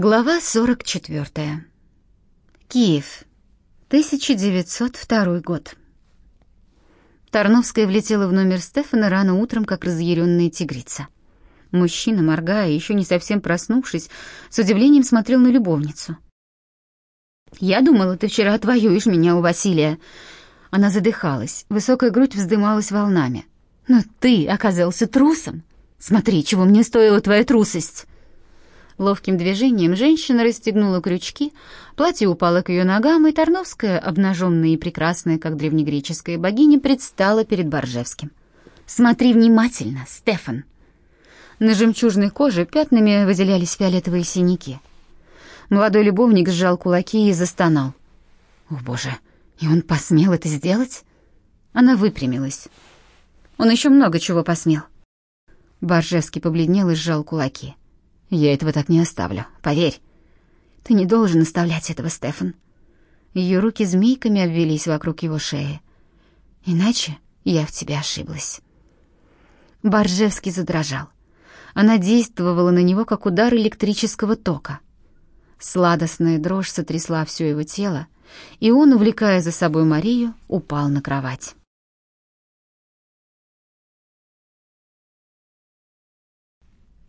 Глава 44. Киев. 1902 год. Тарновская влетела в номер Стефана рано утром, как разъяренная тигрица. Мужчина, моргая, еще не совсем проснувшись, с удивлением смотрел на любовницу. «Я думала, ты вчера отвоюешь меня у Василия». Она задыхалась, высокая грудь вздымалась волнами. «Но ты оказался трусом. Смотри, чего мне стоила твоя трусость!» Ловким движением женщина расстегнула крючки, платье упало к ее ногам, и Тарновская, обнаженная и прекрасная, как древнегреческая богиня, предстала перед Боржевским. «Смотри внимательно, Стефан!» На жемчужной коже пятнами выделялись фиолетовые синяки. Молодой любовник сжал кулаки и застонал. «О, Боже, и он посмел это сделать?» Она выпрямилась. «Он еще много чего посмел». Боржевский побледнел и сжал кулаки. Я этого так не оставлю, поверь. Ты не должен оставлять этого, Стефан. Ее руки змейками обвелись вокруг его шеи. Иначе я в тебе ошиблась. Боржевский задрожал. Она действовала на него, как удар электрического тока. Сладостная дрожь сотрясла все его тело, и он, увлекая за собой Марию, упал на кровать.